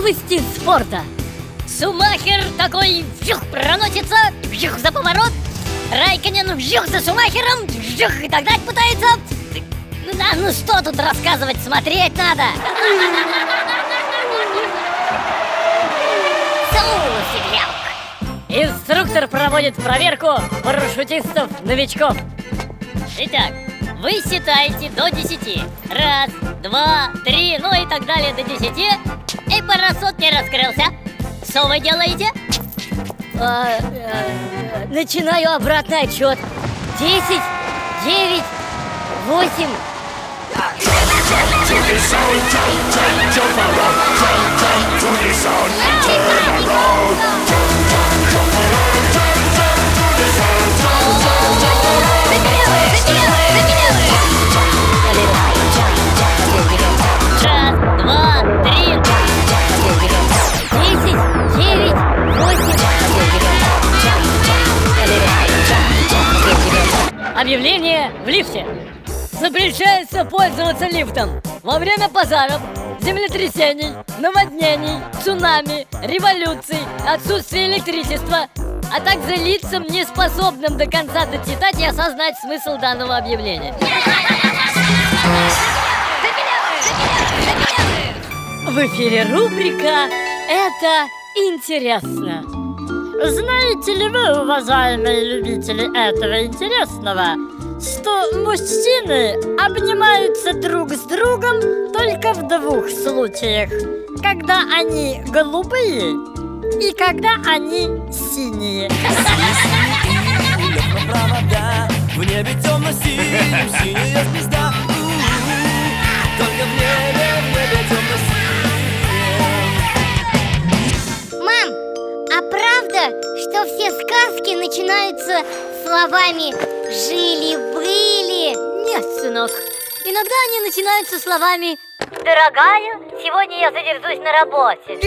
твердо. Сумахер такой вжух проносится, вжух за поворот. Райконен вжух за Сумахером, вжух и догнать пытается. Да, ну что тут рассказывать, смотреть надо. Инструктор проводит проверку парашютистов-новичков. Итак, вы считаете до 10. Раз, два, три, ну и так далее до 10. И парашют не раскрылся. Что вы делаете? А, а, начинаю обратный отчет. 10, 9, 8. Раз, Объявление в лифте. Запрещается пользоваться лифтом во время пожаров, землетрясений, наводнений, цунами, революций, отсутствия электричества, а также лицам, не способным до конца дочитать и осознать смысл данного объявления. В эфире рубрика «Это интересно». Знаете ли вы, уважаемые любители этого интересного, что мужчины обнимаются друг с другом только в двух случаях, когда они голубые и когда они синие. В небе темно-синим, синяя звезда правда, что все сказки начинаются словами «жили-были»? Нет, сынок. Иногда они начинаются словами «Дорогая, сегодня я задержусь на работе».